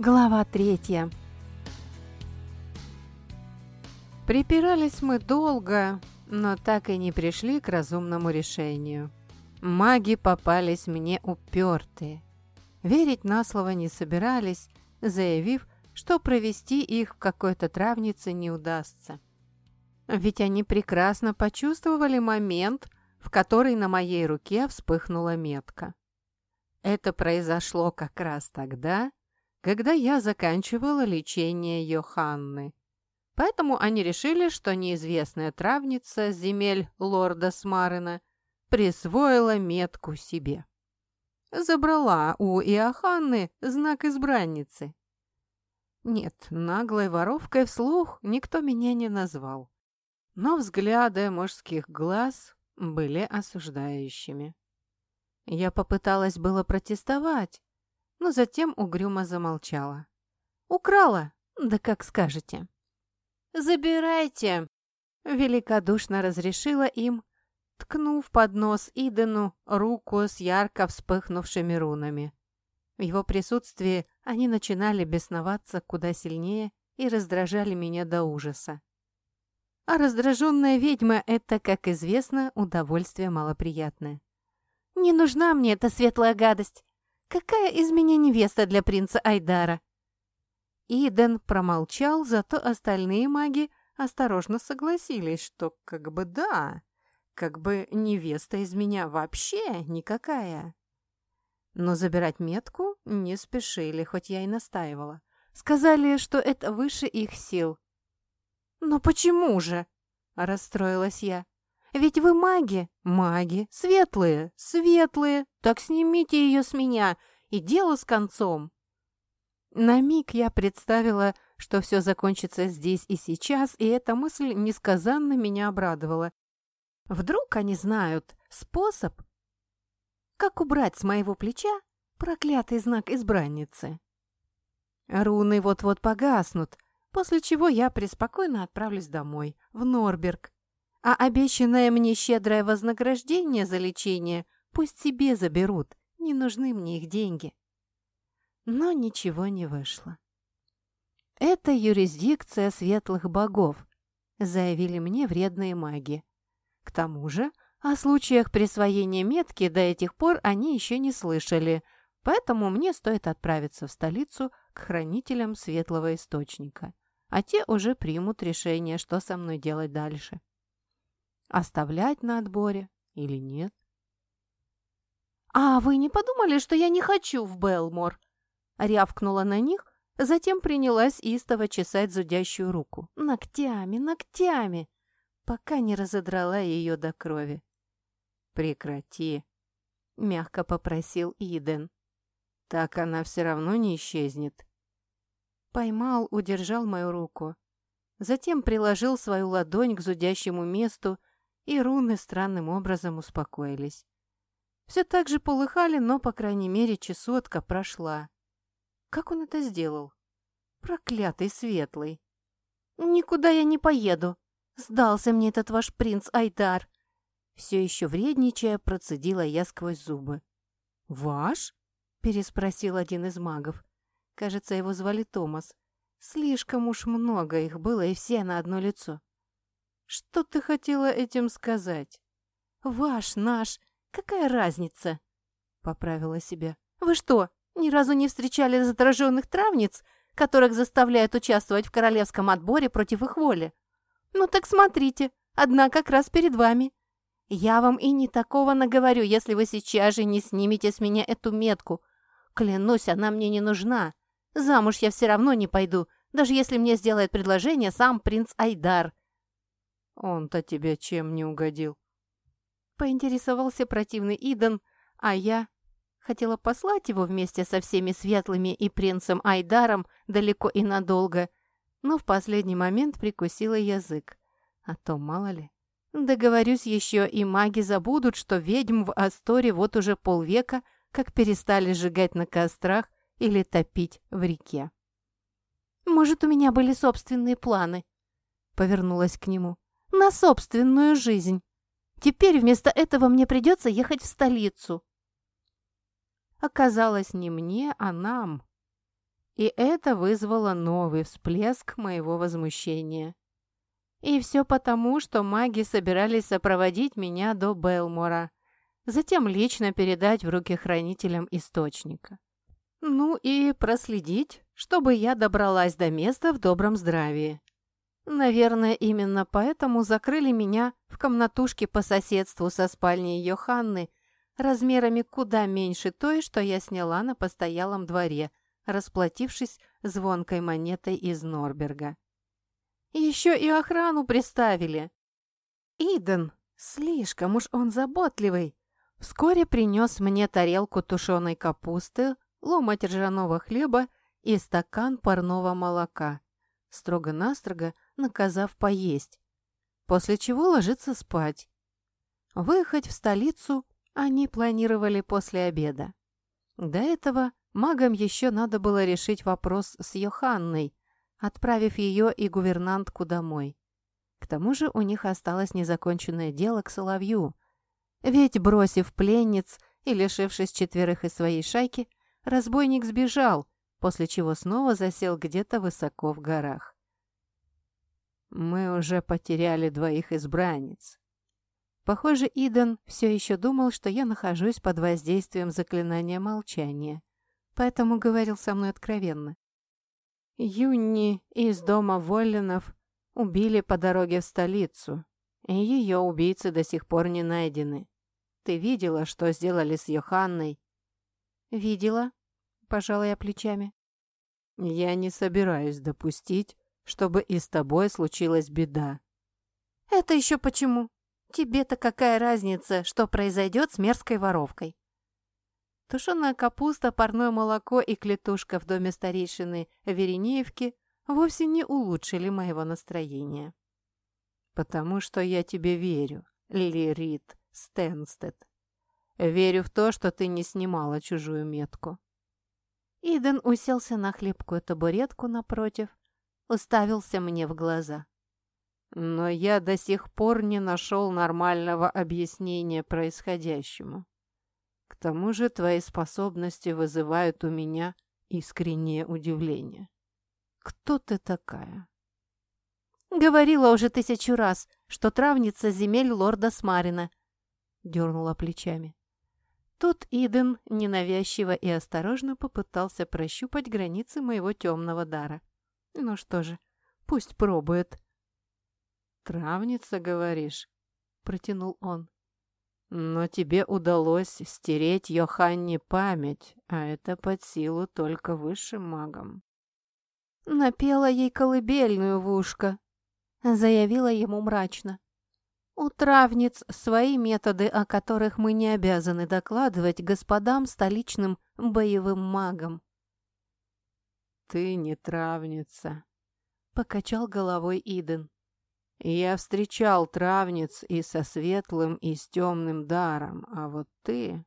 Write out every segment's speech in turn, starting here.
Глава третья. Припирались мы долго, но так и не пришли к разумному решению. Маги попались мне упертые. Верить на слово не собирались, заявив, что провести их в какой-то травнице не удастся. Ведь они прекрасно почувствовали момент, в который на моей руке вспыхнула метка. Это произошло как раз тогда, когда я заканчивала лечение Йоханны. Поэтому они решили, что неизвестная травница земель лорда Смарена присвоила метку себе. Забрала у Иоханны знак избранницы. Нет, наглой воровкой вслух никто меня не назвал. Но взгляды мужских глаз были осуждающими. Я попыталась было протестовать, но затем угрюмо замолчала. «Украла? Да как скажете». «Забирайте!» — великодушно разрешила им, ткнув под нос Идену руку с ярко вспыхнувшими рунами. В его присутствии они начинали бесноваться куда сильнее и раздражали меня до ужаса. А раздраженная ведьма — это, как известно, удовольствие малоприятное. «Не нужна мне эта светлая гадость. Какая из меня невеста для принца Айдара?» Иден промолчал, зато остальные маги осторожно согласились, что как бы да, как бы невеста из меня вообще никакая. Но забирать метку не спешили, хоть я и настаивала. Сказали, что это выше их сил. «Но почему же?» – расстроилась я. Ведь вы маги, маги, светлые, светлые. Так снимите ее с меня, и дело с концом. На миг я представила, что все закончится здесь и сейчас, и эта мысль несказанно меня обрадовала. Вдруг они знают способ, как убрать с моего плеча проклятый знак избранницы. Руны вот-вот погаснут, после чего я преспокойно отправлюсь домой, в Норберг, а обещанное мне щедрое вознаграждение за лечение пусть себе заберут, не нужны мне их деньги. Но ничего не вышло. «Это юрисдикция светлых богов», — заявили мне вредные маги. К тому же, о случаях присвоения метки до этих пор они еще не слышали, поэтому мне стоит отправиться в столицу к хранителям светлого источника, а те уже примут решение, что со мной делать дальше оставлять на отборе или нет. «А вы не подумали, что я не хочу в Белмор?» Рявкнула на них, затем принялась истово чесать зудящую руку. Ногтями, ногтями, пока не разодрала ее до крови. «Прекрати», — мягко попросил Иден. «Так она все равно не исчезнет». Поймал, удержал мою руку. Затем приложил свою ладонь к зудящему месту и руны странным образом успокоились. Все так же полыхали, но, по крайней мере, чесотка прошла. Как он это сделал? Проклятый светлый. «Никуда я не поеду. Сдался мне этот ваш принц Айдар». Все еще вредничая, процедила я сквозь зубы. «Ваш?» — переспросил один из магов. Кажется, его звали Томас. Слишком уж много их было, и все на одно лицо. Что ты хотела этим сказать? Ваш, наш, какая разница? Поправила себя. Вы что, ни разу не встречали зараженных травниц, которых заставляют участвовать в королевском отборе против их воли? Ну так смотрите, одна как раз перед вами. Я вам и не такого наговорю, если вы сейчас же не снимете с меня эту метку. Клянусь, она мне не нужна. Замуж я все равно не пойду, даже если мне сделает предложение сам принц Айдар. Он-то тебе чем не угодил? Поинтересовался противный Иден, а я хотела послать его вместе со всеми светлыми и принцем Айдаром далеко и надолго, но в последний момент прикусила язык. А то мало ли. Договорюсь еще, и маги забудут, что ведьм в Асторе вот уже полвека как перестали сжигать на кострах или топить в реке. «Может, у меня были собственные планы?» Повернулась к нему на собственную жизнь. Теперь вместо этого мне придется ехать в столицу. Оказалось, не мне, а нам. и это вызвало новый всплеск моего возмущения. И все потому, что маги собирались сопроводить меня до Белмора, затем лично передать в руки хранителям источника. Ну и проследить, чтобы я добралась до места в добром здравии. Наверное, именно поэтому закрыли меня в комнатушке по соседству со спальней Йоханны, размерами куда меньше той, что я сняла на постоялом дворе, расплатившись звонкой монетой из Норберга. Еще и охрану приставили. Иден, слишком уж он заботливый, вскоре принес мне тарелку тушеной капусты, ломоть ржаного хлеба и стакан парного молока, строго-настрого наказав поесть, после чего ложиться спать. Выехать в столицу они планировали после обеда. До этого магам еще надо было решить вопрос с Йоханной, отправив ее и гувернантку домой. К тому же у них осталось незаконченное дело к Соловью. Ведь, бросив пленниц и лишившись четверых из своей шайки, разбойник сбежал, после чего снова засел где-то высоко в горах. Мы уже потеряли двоих избранниц. Похоже, Иден все еще думал, что я нахожусь под воздействием заклинания молчания, поэтому говорил со мной откровенно. Юнни из дома Воллинов убили по дороге в столицу, и ее убийцы до сих пор не найдены. Ты видела, что сделали с Йоханной? Видела, пожала я плечами. Я не собираюсь допустить, чтобы и с тобой случилась беда». «Это еще почему? Тебе-то какая разница, что произойдет с мерзкой воровкой?» Тушеная капуста, парное молоко и клетушка в доме старейшины Веренеевки вовсе не улучшили моего настроения. «Потому что я тебе верю, Лирит Стенстед. Верю в то, что ты не снимала чужую метку». Иден уселся на хлебкую табуретку напротив уставился мне в глаза. Но я до сих пор не нашел нормального объяснения происходящему. К тому же твои способности вызывают у меня искреннее удивление. Кто ты такая? Говорила уже тысячу раз, что травница земель лорда Смарина. Дернула плечами. Тут Иден ненавязчиво и осторожно попытался прощупать границы моего темного дара. Ну что же, пусть пробует. «Травница, говоришь?» — протянул он. «Но тебе удалось стереть Йоханне память, а это под силу только высшим магам». «Напела ей колыбельную в ушко», — заявила ему мрачно. «У травниц свои методы, о которых мы не обязаны докладывать господам столичным боевым магам». «Ты не травница», — покачал головой Иден. «Я встречал травниц и со светлым, и с темным даром, а вот ты...»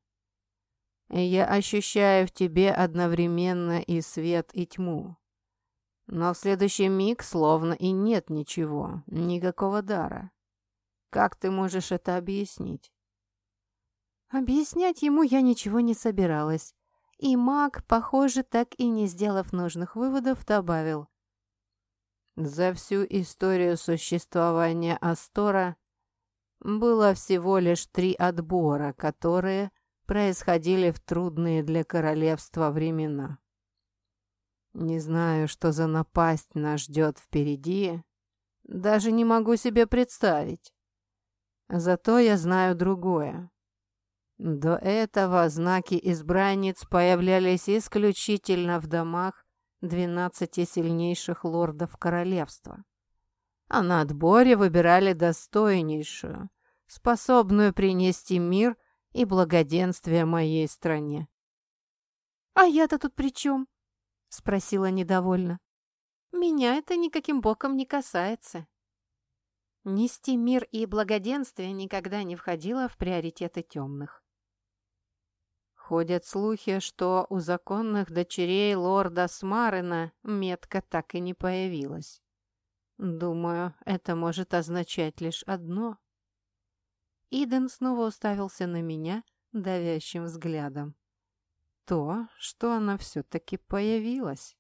«Я ощущаю в тебе одновременно и свет, и тьму. Но в следующий миг словно и нет ничего, никакого дара. Как ты можешь это объяснить?» Объяснять ему я ничего не собиралась. И маг, похоже, так и не сделав нужных выводов, добавил. За всю историю существования Астора было всего лишь три отбора, которые происходили в трудные для королевства времена. Не знаю, что за напасть нас ждет впереди, даже не могу себе представить. Зато я знаю другое. До этого знаки избранниц появлялись исключительно в домах двенадцати сильнейших лордов королевства. А на отборе выбирали достойнейшую, способную принести мир и благоденствие моей стране. «А я-то тут при чем?» — спросила недовольно. «Меня это никаким боком не касается». Нести мир и благоденствие никогда не входило в приоритеты темных. Ходят слухи, что у законных дочерей лорда Смарена метка так и не появилась. Думаю, это может означать лишь одно. Иден снова уставился на меня давящим взглядом. То, что она все-таки появилась.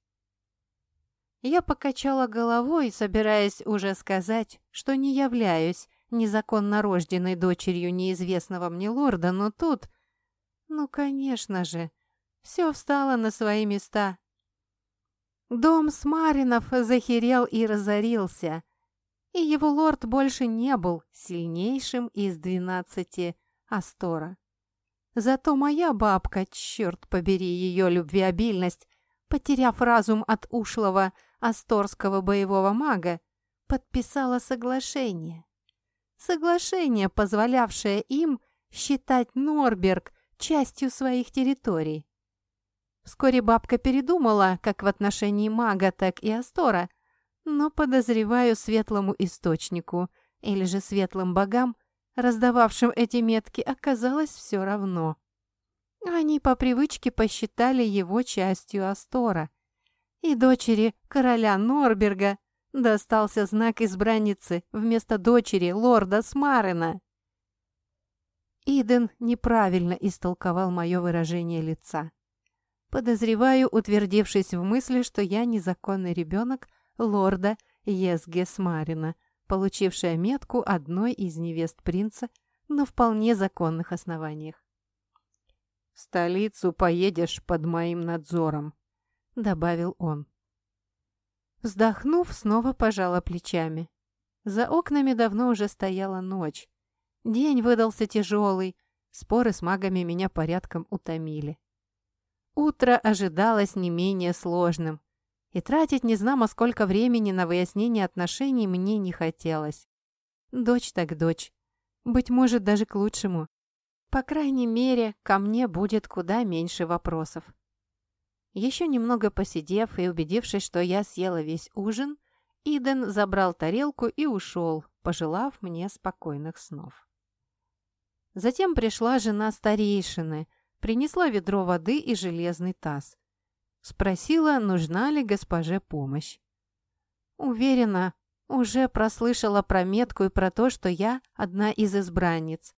Я покачала головой, собираясь уже сказать, что не являюсь незаконно рожденной дочерью неизвестного мне лорда, но тут... Ну, конечно же, все встало на свои места. Дом Смаринов захерел и разорился, и его лорд больше не был сильнейшим из двенадцати Астора. Зато моя бабка, черт побери ее любвеобильность, потеряв разум от ушлого асторского боевого мага, подписала соглашение. Соглашение, позволявшее им считать Норберг частью своих территорий. Вскоре бабка передумала как в отношении мага, так и Астора, но, подозреваю, светлому источнику или же светлым богам, раздававшим эти метки, оказалось все равно. Они по привычке посчитали его частью Астора. И дочери короля Норберга достался знак избранницы вместо дочери лорда Смарена. Иден неправильно истолковал мое выражение лица. Подозреваю, утвердившись в мысли, что я незаконный ребенок лорда Езгесмарина, получившая метку одной из невест принца на вполне законных основаниях. «В столицу поедешь под моим надзором», — добавил он. Вздохнув, снова пожала плечами. За окнами давно уже стояла ночь. День выдался тяжелый, споры с магами меня порядком утомили. Утро ожидалось не менее сложным, и тратить не знамо сколько времени на выяснение отношений мне не хотелось. Дочь так дочь. Быть может, даже к лучшему. По крайней мере, ко мне будет куда меньше вопросов. Еще немного посидев и убедившись, что я съела весь ужин, Иден забрал тарелку и ушел, пожелав мне спокойных снов. Затем пришла жена старейшины – принесла ведро воды и железный таз. Спросила, нужна ли госпоже помощь. Уверена, уже прослышала про метку и про то, что я одна из избранниц.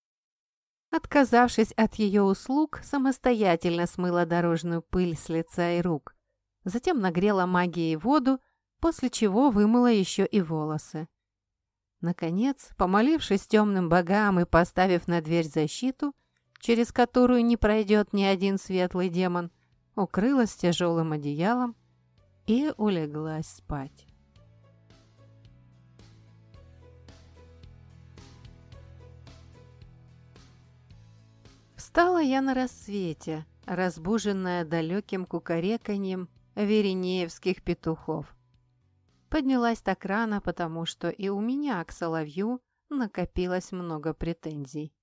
Отказавшись от ее услуг, самостоятельно смыла дорожную пыль с лица и рук. Затем нагрела магией воду, после чего вымыла еще и волосы. Наконец, помолившись темным богам и поставив на дверь защиту, через которую не пройдет ни один светлый демон, укрылась тяжелым одеялом и улеглась спать. Встала я на рассвете, разбуженная далеким кукареканьем веренеевских петухов. Поднялась так рано, потому что и у меня к соловью накопилось много претензий.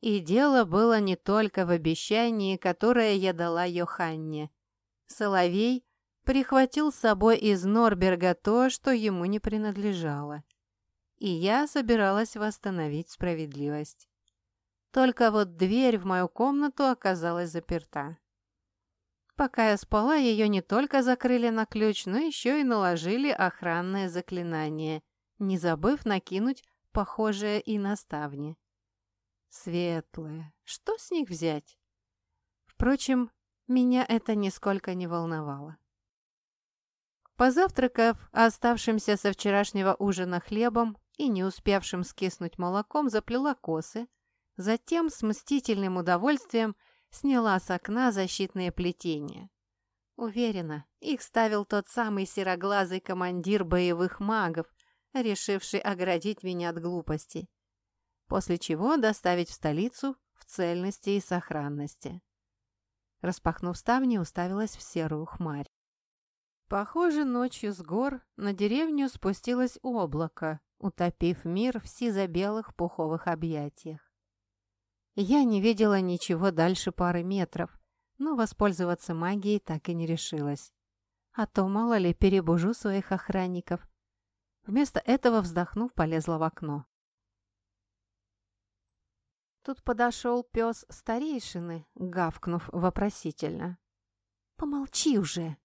И дело было не только в обещании, которое я дала Йоханне. Соловей прихватил с собой из Норберга то, что ему не принадлежало. И я собиралась восстановить справедливость. Только вот дверь в мою комнату оказалась заперта. Пока я спала, ее не только закрыли на ключ, но еще и наложили охранное заклинание, не забыв накинуть похожее и на ставни. Светлые. Что с них взять? Впрочем, меня это нисколько не волновало. Позавтракав оставшимся со вчерашнего ужина хлебом и не успевшим скиснуть молоком, заплела косы, затем с мстительным удовольствием сняла с окна защитные плетения. Уверена, их ставил тот самый сероглазый командир боевых магов, решивший оградить меня от глупостей после чего доставить в столицу в цельности и сохранности. Распахнув ставни, уставилась в серую хмарь. Похоже, ночью с гор на деревню спустилось облако, утопив мир в сизо-белых пуховых объятиях. Я не видела ничего дальше пары метров, но воспользоваться магией так и не решилась. А то, мало ли, перебужу своих охранников. Вместо этого, вздохнув, полезла в окно. Тут подошел пес старейшины, гавкнув вопросительно. «Помолчи уже!»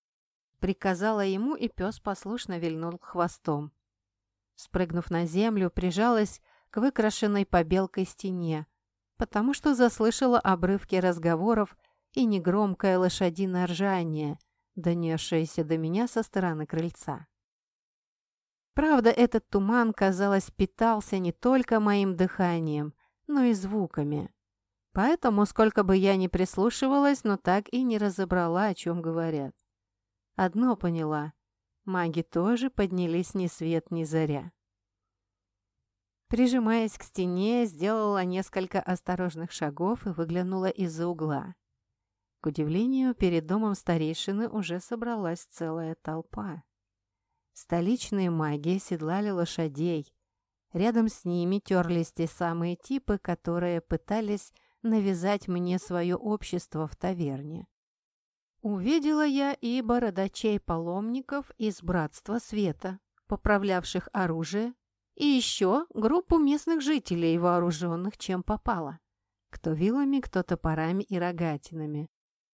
Приказала ему, и пес послушно вильнул хвостом. Спрыгнув на землю, прижалась к выкрашенной побелкой стене, потому что заслышала обрывки разговоров и негромкое лошадиное ржание, донесшееся до меня со стороны крыльца. Правда, этот туман, казалось, питался не только моим дыханием, но и звуками. Поэтому, сколько бы я ни прислушивалась, но так и не разобрала, о чем говорят. Одно поняла. Маги тоже поднялись ни свет, ни заря. Прижимаясь к стене, сделала несколько осторожных шагов и выглянула из-за угла. К удивлению, перед домом старейшины уже собралась целая толпа. Столичные маги седлали лошадей. Рядом с ними терлись те самые типы, которые пытались навязать мне свое общество в таверне. Увидела я и бородачей-паломников из Братства Света, поправлявших оружие, и еще группу местных жителей, вооруженных чем попало. Кто вилами, кто топорами и рогатинами.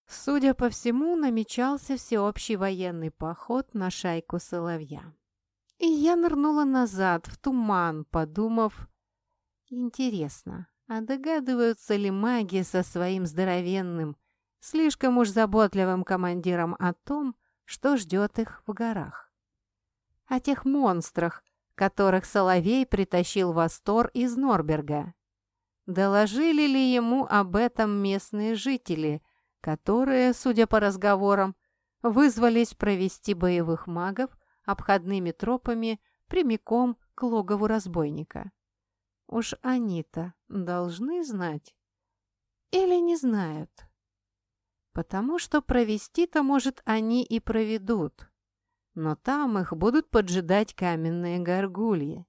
Судя по всему, намечался всеобщий военный поход на шайку соловья. И я нырнула назад, в туман, подумав, интересно, а догадываются ли маги со своим здоровенным, слишком уж заботливым командиром о том, что ждет их в горах? О тех монстрах, которых Соловей притащил в Астор из Норберга. Доложили ли ему об этом местные жители – которые, судя по разговорам, вызвались провести боевых магов обходными тропами прямиком к логову разбойника. Уж они-то должны знать. Или не знают. Потому что провести-то, может, они и проведут. Но там их будут поджидать каменные горгульи.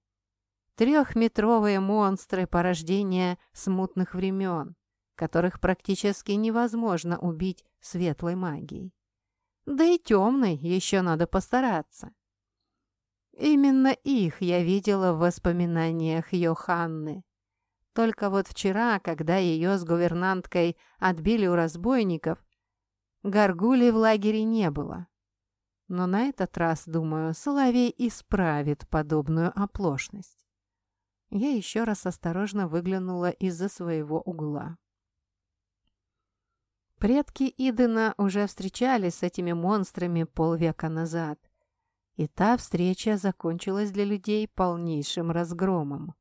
Трехметровые монстры порождения смутных времен которых практически невозможно убить светлой магией. Да и темной еще надо постараться. Именно их я видела в воспоминаниях Йоханны. Только вот вчера, когда ее с гувернанткой отбили у разбойников, горгулей в лагере не было. Но на этот раз, думаю, Соловей исправит подобную оплошность. Я еще раз осторожно выглянула из-за своего угла. Предки Идена уже встречались с этими монстрами полвека назад. И та встреча закончилась для людей полнейшим разгромом.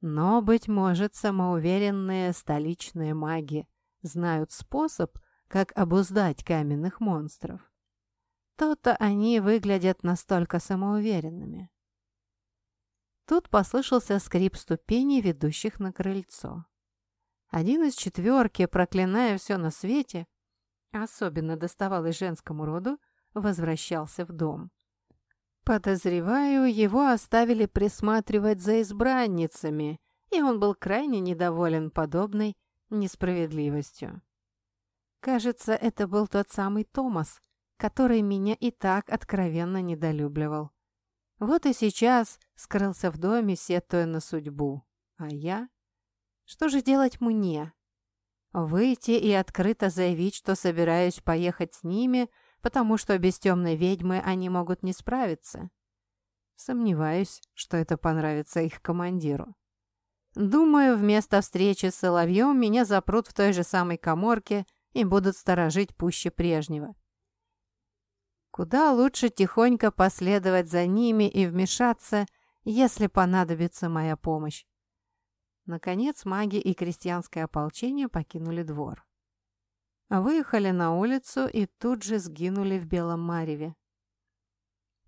Но, быть может, самоуверенные столичные маги знают способ, как обуздать каменных монстров. То-то они выглядят настолько самоуверенными. Тут послышался скрип ступеней, ведущих на крыльцо. Один из четверки, проклиная все на свете, особенно доставалось женскому роду, возвращался в дом. Подозреваю, его оставили присматривать за избранницами, и он был крайне недоволен подобной несправедливостью. Кажется, это был тот самый Томас, который меня и так откровенно недолюбливал. Вот и сейчас скрылся в доме, сетуя на судьбу. А я что же делать мне? Выйти и открыто заявить, что собираюсь поехать с ними, потому что без темной ведьмы они могут не справиться? Сомневаюсь, что это понравится их командиру. Думаю, вместо встречи с Соловьем меня запрут в той же самой коморке и будут сторожить пуще прежнего. Куда лучше тихонько последовать за ними и вмешаться, если понадобится моя помощь. Наконец маги и крестьянское ополчение покинули двор. Выехали на улицу и тут же сгинули в Белом Мареве.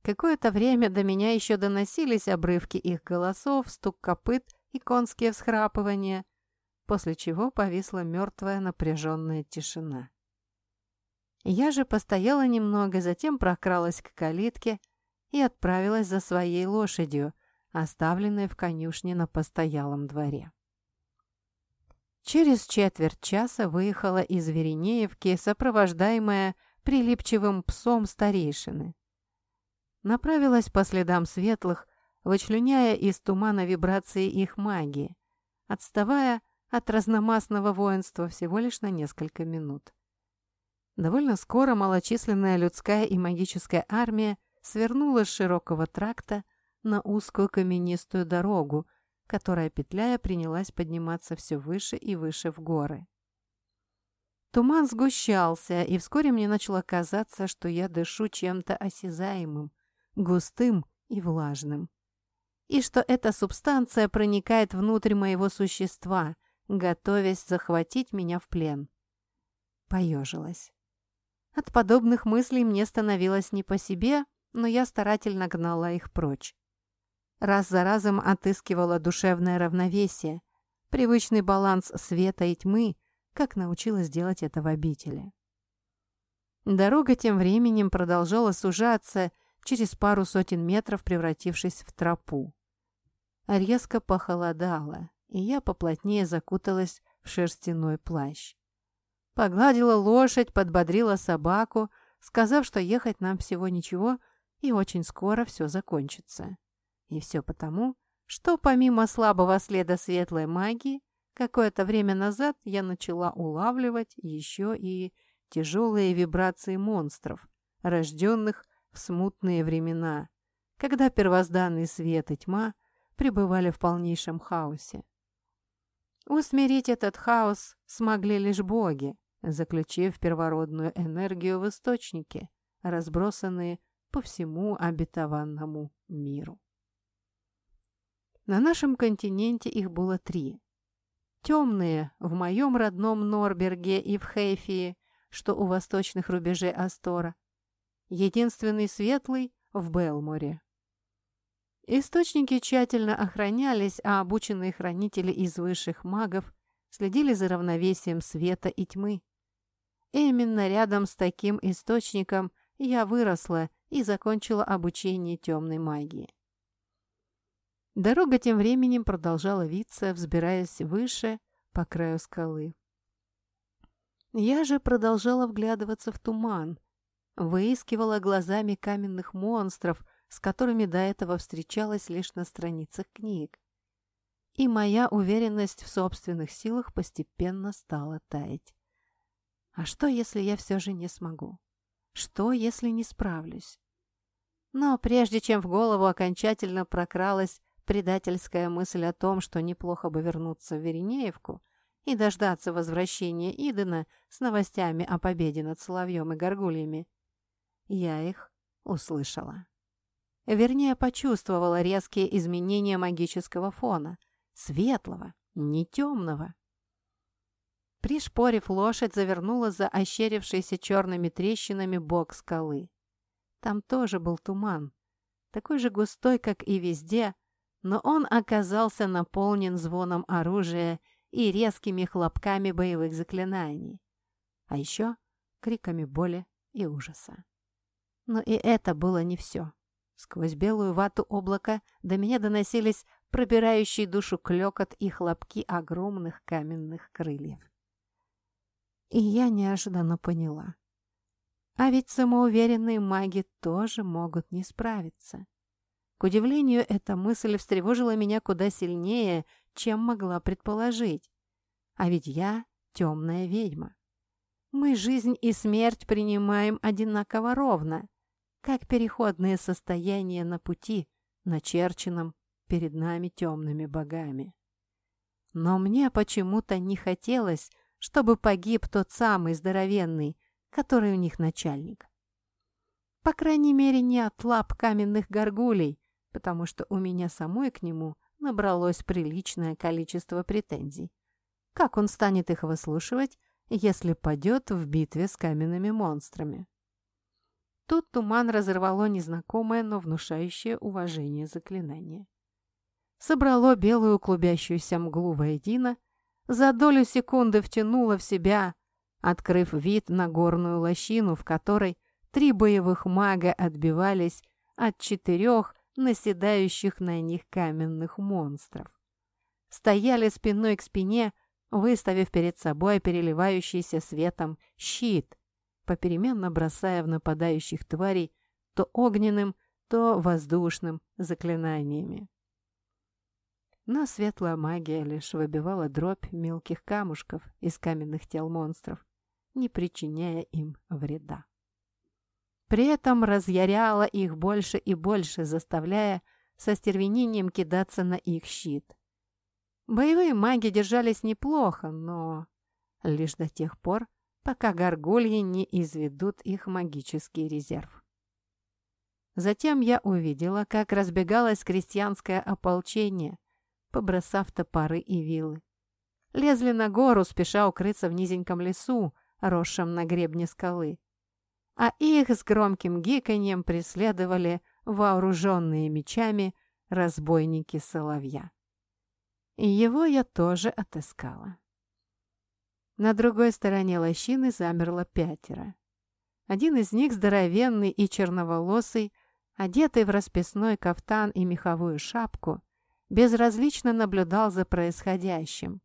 Какое-то время до меня еще доносились обрывки их голосов, стук копыт и конские всхрапывания, после чего повисла мертвая напряженная тишина. Я же постояла немного, затем прокралась к калитке и отправилась за своей лошадью – оставленной в конюшне на постоялом дворе. Через четверть часа выехала из Веренеевки, сопровождаемая прилипчивым псом старейшины. Направилась по следам светлых, вычленяя из тумана вибрации их магии, отставая от разномастного воинства всего лишь на несколько минут. Довольно скоро малочисленная людская и магическая армия свернула с широкого тракта на узкую каменистую дорогу, которая, петляя, принялась подниматься все выше и выше в горы. Туман сгущался, и вскоре мне начало казаться, что я дышу чем-то осязаемым, густым и влажным. И что эта субстанция проникает внутрь моего существа, готовясь захватить меня в плен. Поежилась. От подобных мыслей мне становилось не по себе, но я старательно гнала их прочь. Раз за разом отыскивала душевное равновесие, привычный баланс света и тьмы, как научилась делать это в обители. Дорога тем временем продолжала сужаться, через пару сотен метров превратившись в тропу. Резко похолодало, и я поплотнее закуталась в шерстяной плащ. Погладила лошадь, подбодрила собаку, сказав, что ехать нам всего ничего, и очень скоро все закончится. И все потому, что помимо слабого следа светлой магии, какое-то время назад я начала улавливать еще и тяжелые вибрации монстров, рожденных в смутные времена, когда первозданный свет и тьма пребывали в полнейшем хаосе. Усмирить этот хаос смогли лишь боги, заключив первородную энергию в источники, разбросанные по всему обетованному миру. На нашем континенте их было три. Темные в моем родном Норберге и в Хейфии, что у восточных рубежей Астора. Единственный светлый в Белморе. Источники тщательно охранялись, а обученные хранители из высших магов следили за равновесием света и тьмы. Именно рядом с таким источником я выросла и закончила обучение темной магии. Дорога тем временем продолжала виться, взбираясь выше по краю скалы. Я же продолжала вглядываться в туман, выискивала глазами каменных монстров, с которыми до этого встречалась лишь на страницах книг. И моя уверенность в собственных силах постепенно стала таять. А что, если я все же не смогу? Что, если не справлюсь? Но прежде чем в голову окончательно прокралась предательская мысль о том, что неплохо бы вернуться в Веринеевку и дождаться возвращения Идена с новостями о победе над Соловьем и Горгульями, я их услышала. Вернее, почувствовала резкие изменения магического фона. Светлого, не темного. Пришпорив лошадь, завернула за ощерившийся черными трещинами бок скалы. Там тоже был туман, такой же густой, как и везде, но он оказался наполнен звоном оружия и резкими хлопками боевых заклинаний, а еще криками боли и ужаса. Но и это было не все. Сквозь белую вату облака до меня доносились пробирающие душу клёкот и хлопки огромных каменных крыльев. И я неожиданно поняла. А ведь самоуверенные маги тоже могут не справиться. К удивлению, эта мысль встревожила меня куда сильнее, чем могла предположить. А ведь я темная ведьма. Мы жизнь и смерть принимаем одинаково ровно, как переходное состояние на пути, начерченном перед нами темными богами. Но мне почему-то не хотелось, чтобы погиб тот самый здоровенный, который у них начальник. По крайней мере, не от лап каменных горгулей, потому что у меня самой к нему набралось приличное количество претензий. Как он станет их выслушивать, если падет в битве с каменными монстрами? Тут туман разорвало незнакомое, но внушающее уважение заклинание. Собрало белую клубящуюся мглу воедино, за долю секунды втянула в себя, открыв вид на горную лощину, в которой три боевых мага отбивались от четырех наседающих на них каменных монстров. Стояли спиной к спине, выставив перед собой переливающийся светом щит, попеременно бросая в нападающих тварей то огненным, то воздушным заклинаниями. Но светлая магия лишь выбивала дробь мелких камушков из каменных тел монстров, не причиняя им вреда. При этом разъяряла их больше и больше, заставляя со стервенением кидаться на их щит. Боевые маги держались неплохо, но лишь до тех пор, пока горгульи не изведут их магический резерв. Затем я увидела, как разбегалось крестьянское ополчение, побросав топоры и вилы. Лезли на гору, спеша укрыться в низеньком лесу, росшем на гребне скалы. А их с громким гиканьем преследовали вооруженные мечами разбойники соловья. И его я тоже отыскала. На другой стороне лощины замерло пятеро. Один из них, здоровенный и черноволосый, одетый в расписной кафтан и меховую шапку, безразлично наблюдал за происходящим.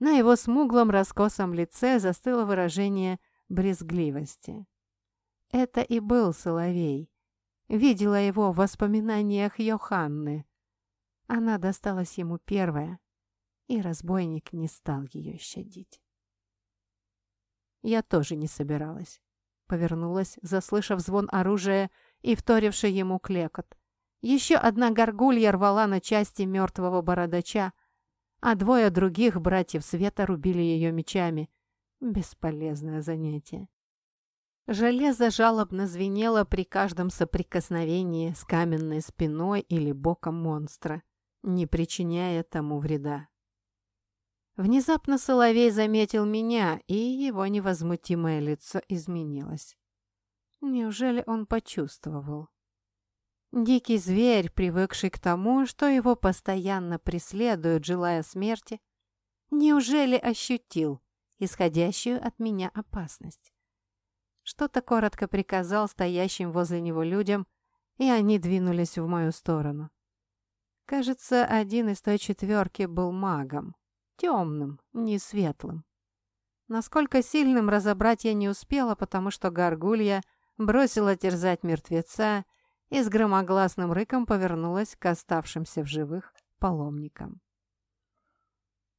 На его смуглом раскосом лице застыло выражение брезгливости. Это и был Соловей. Видела его в воспоминаниях Йоханны. Она досталась ему первая, и разбойник не стал ее щадить. Я тоже не собиралась. Повернулась, заслышав звон оружия и вторивший ему клекот. Еще одна горгулья рвала на части мертвого бородача, а двое других братьев Света рубили ее мечами. Бесполезное занятие. Железо жалобно звенело при каждом соприкосновении с каменной спиной или боком монстра, не причиняя тому вреда. Внезапно Соловей заметил меня, и его невозмутимое лицо изменилось. Неужели он почувствовал? Дикий зверь, привыкший к тому, что его постоянно преследуют, желая смерти, неужели ощутил исходящую от меня опасность? Что-то коротко приказал стоящим возле него людям, и они двинулись в мою сторону. Кажется, один из той четверки был магом. Темным, не светлым. Насколько сильным разобрать я не успела, потому что горгулья бросила терзать мертвеца и с громогласным рыком повернулась к оставшимся в живых паломникам.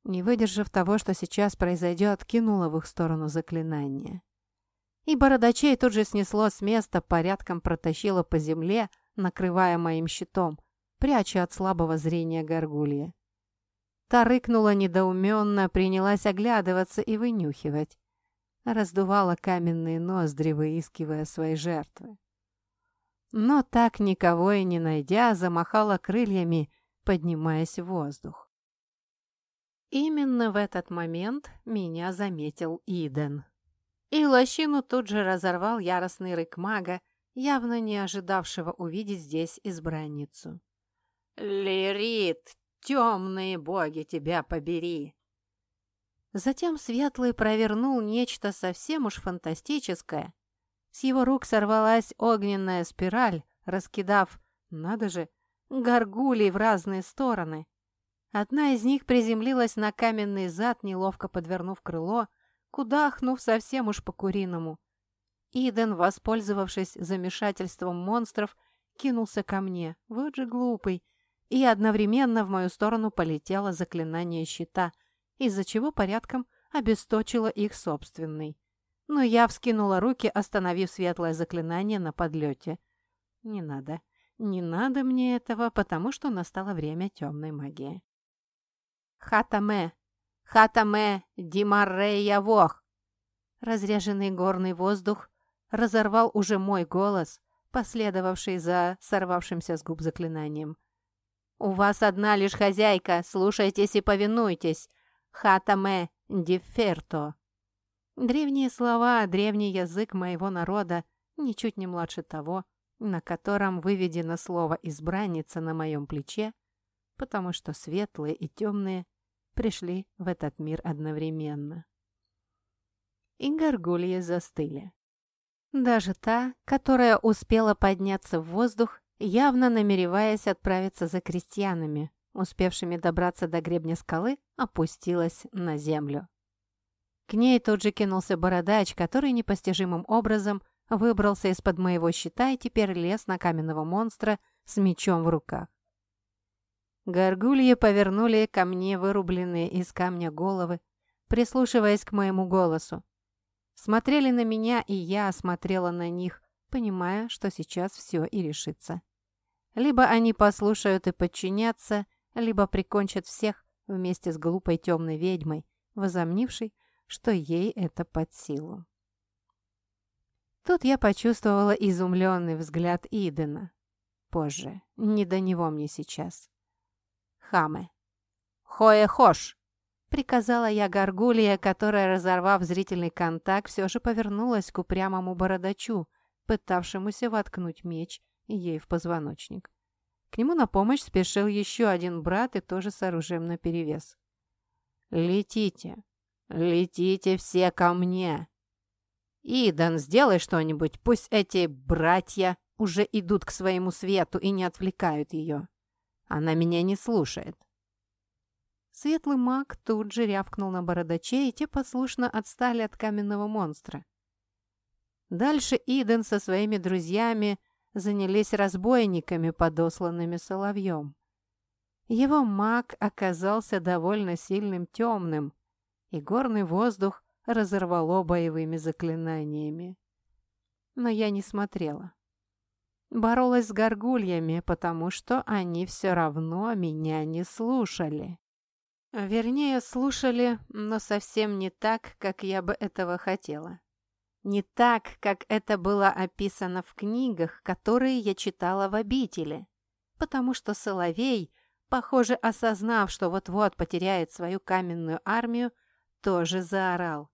Не выдержав того, что сейчас произойдет, кинула в их сторону заклинание. И бородачей тут же снесло с места, порядком протащило по земле, накрывая моим щитом, пряча от слабого зрения горгулья. Та рыкнула недоуменно, принялась оглядываться и вынюхивать раздувала каменные ноздри, выискивая свои жертвы. Но так никого и не найдя, замахала крыльями, поднимаясь в воздух. Именно в этот момент меня заметил Иден. И лощину тут же разорвал яростный рык мага, явно не ожидавшего увидеть здесь избранницу. «Лирит, темные боги, тебя побери!» Затем Светлый провернул нечто совсем уж фантастическое. С его рук сорвалась огненная спираль, раскидав, надо же, горгулей в разные стороны. Одна из них приземлилась на каменный зад, неловко подвернув крыло, кудахнув совсем уж по-куриному. Иден, воспользовавшись замешательством монстров, кинулся ко мне, вот же глупый, и одновременно в мою сторону полетело заклинание щита — из-за чего порядком обесточила их собственный. Но я вскинула руки, остановив светлое заклинание на подлете. Не надо, не надо мне этого, потому что настало время темной магии. «Хатаме! Хатаме! Димаррея Вох!» Разреженный горный воздух разорвал уже мой голос, последовавший за сорвавшимся с губ заклинанием. «У вас одна лишь хозяйка, слушайтесь и повинуйтесь. «Хатаме диферто». Древние слова, древний язык моего народа, ничуть не младше того, на котором выведено слово «избранница» на моем плече, потому что светлые и темные пришли в этот мир одновременно. И горгульи застыли. Даже та, которая успела подняться в воздух, явно намереваясь отправиться за крестьянами, успевшими добраться до гребня скалы, опустилась на землю. К ней тут же кинулся бородач, который непостижимым образом выбрался из-под моего щита и теперь лез на каменного монстра с мечом в руках. Горгульи повернули ко мне вырубленные из камня головы, прислушиваясь к моему голосу. Смотрели на меня, и я смотрела на них, понимая, что сейчас все и решится. Либо они послушают и подчинятся, либо прикончат всех вместе с глупой темной ведьмой, возомнившей, что ей это под силу. Тут я почувствовала изумленный взгляд Идена. Позже, не до него мне сейчас. Хаме. «Хое-хош!» Приказала я горгулья, которая, разорвав зрительный контакт, все же повернулась к упрямому бородачу, пытавшемуся воткнуть меч ей в позвоночник. К нему на помощь спешил еще один брат и тоже с оружием наперевес. «Летите! Летите все ко мне!» «Идан, сделай что-нибудь, пусть эти братья уже идут к своему свету и не отвлекают ее. Она меня не слушает». Светлый маг тут же рявкнул на бородачей, и те послушно отстали от каменного монстра. Дальше Иден со своими друзьями занялись разбойниками, подосланными соловьем. Его маг оказался довольно сильным темным, и горный воздух разорвало боевыми заклинаниями. Но я не смотрела. Боролась с горгульями, потому что они все равно меня не слушали. Вернее, слушали, но совсем не так, как я бы этого хотела. Не так, как это было описано в книгах, которые я читала в обители. Потому что Соловей, похоже, осознав, что вот-вот потеряет свою каменную армию, тоже заорал.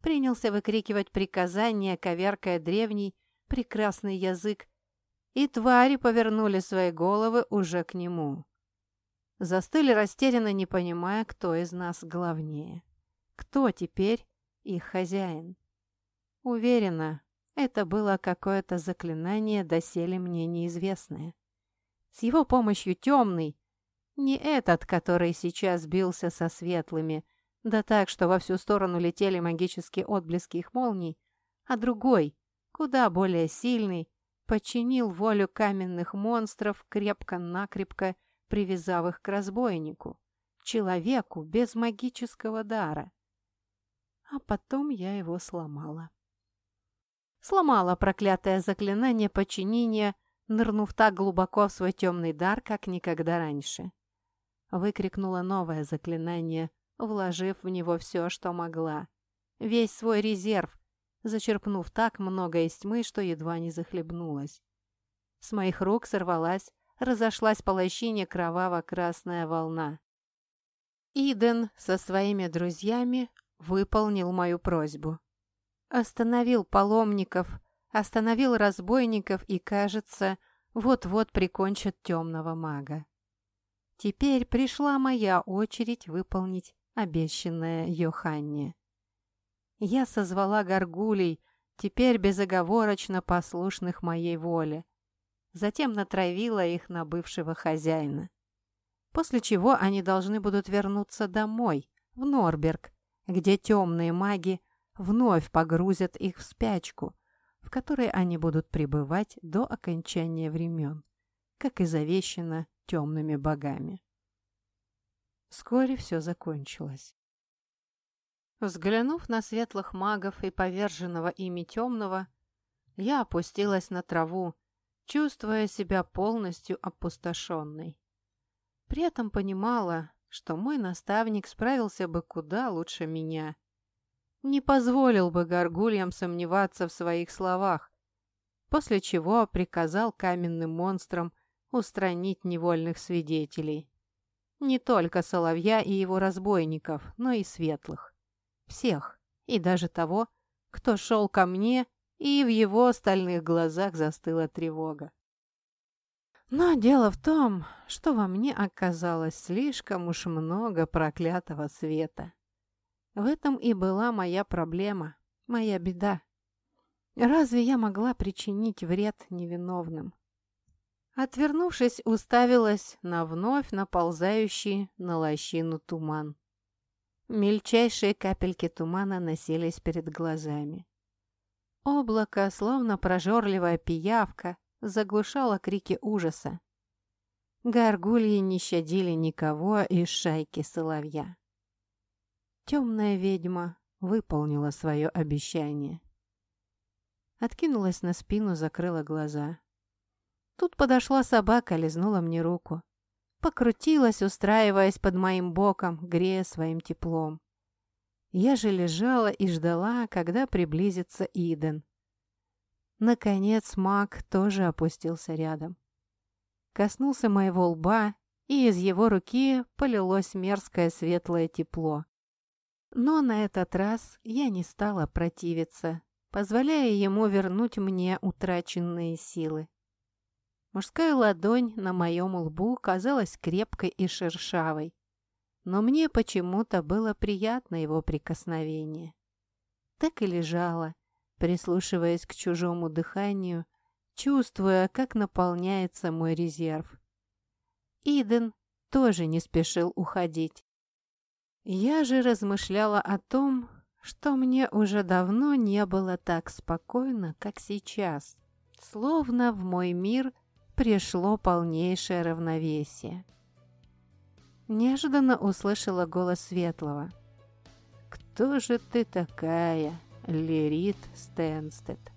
Принялся выкрикивать приказания, коверкая древний, прекрасный язык, и твари повернули свои головы уже к нему. Застыли растерянно, не понимая, кто из нас главнее. Кто теперь их хозяин? Уверена, это было какое-то заклинание, доселе мне неизвестное. С его помощью темный, не этот, который сейчас бился со светлыми, да так, что во всю сторону летели магические отблески их молний, а другой, куда более сильный, подчинил волю каменных монстров крепко-накрепко привязав их к разбойнику, человеку без магического дара. А потом я его сломала. Сломала проклятое заклинание подчинения, нырнув так глубоко в свой темный дар, как никогда раньше. Выкрикнула новое заклинание, вложив в него все, что могла. Весь свой резерв, зачерпнув так много из тьмы, что едва не захлебнулась. С моих рук сорвалась разошлась по лощине кроваво-красная волна. Иден со своими друзьями выполнил мою просьбу. Остановил паломников, остановил разбойников и, кажется, вот-вот прикончит темного мага. Теперь пришла моя очередь выполнить обещанное Йоханне. Я созвала горгулей, теперь безоговорочно послушных моей воле, затем натравила их на бывшего хозяина. После чего они должны будут вернуться домой, в Норберг, где темные маги вновь погрузят их в спячку, в которой они будут пребывать до окончания времен, как и завещено темными богами. Вскоре все закончилось. Взглянув на светлых магов и поверженного ими темного, я опустилась на траву, чувствуя себя полностью опустошенной. При этом понимала, что мой наставник справился бы куда лучше меня. Не позволил бы горгульям сомневаться в своих словах, после чего приказал каменным монстрам устранить невольных свидетелей. Не только Соловья и его разбойников, но и светлых. Всех, и даже того, кто шел ко мне и в его стальных глазах застыла тревога. Но дело в том, что во мне оказалось слишком уж много проклятого света. В этом и была моя проблема, моя беда. Разве я могла причинить вред невиновным? Отвернувшись, уставилась на вновь наползающий на лощину туман. Мельчайшие капельки тумана носились перед глазами. Облако, словно прожорливая пиявка, заглушало крики ужаса. Горгульи не щадили никого из шайки соловья. Темная ведьма выполнила свое обещание. Откинулась на спину, закрыла глаза. Тут подошла собака, лизнула мне руку. Покрутилась, устраиваясь под моим боком, грея своим теплом. Я же лежала и ждала, когда приблизится Иден. Наконец маг тоже опустился рядом. Коснулся моего лба, и из его руки полилось мерзкое светлое тепло. Но на этот раз я не стала противиться, позволяя ему вернуть мне утраченные силы. Мужская ладонь на моем лбу казалась крепкой и шершавой, но мне почему-то было приятно его прикосновение. Так и лежала, прислушиваясь к чужому дыханию, чувствуя, как наполняется мой резерв. Иден тоже не спешил уходить. Я же размышляла о том, что мне уже давно не было так спокойно, как сейчас, словно в мой мир – пришло полнейшее равновесие. Неожиданно услышала голос Светлого. «Кто же ты такая, Лерит Стенстед?»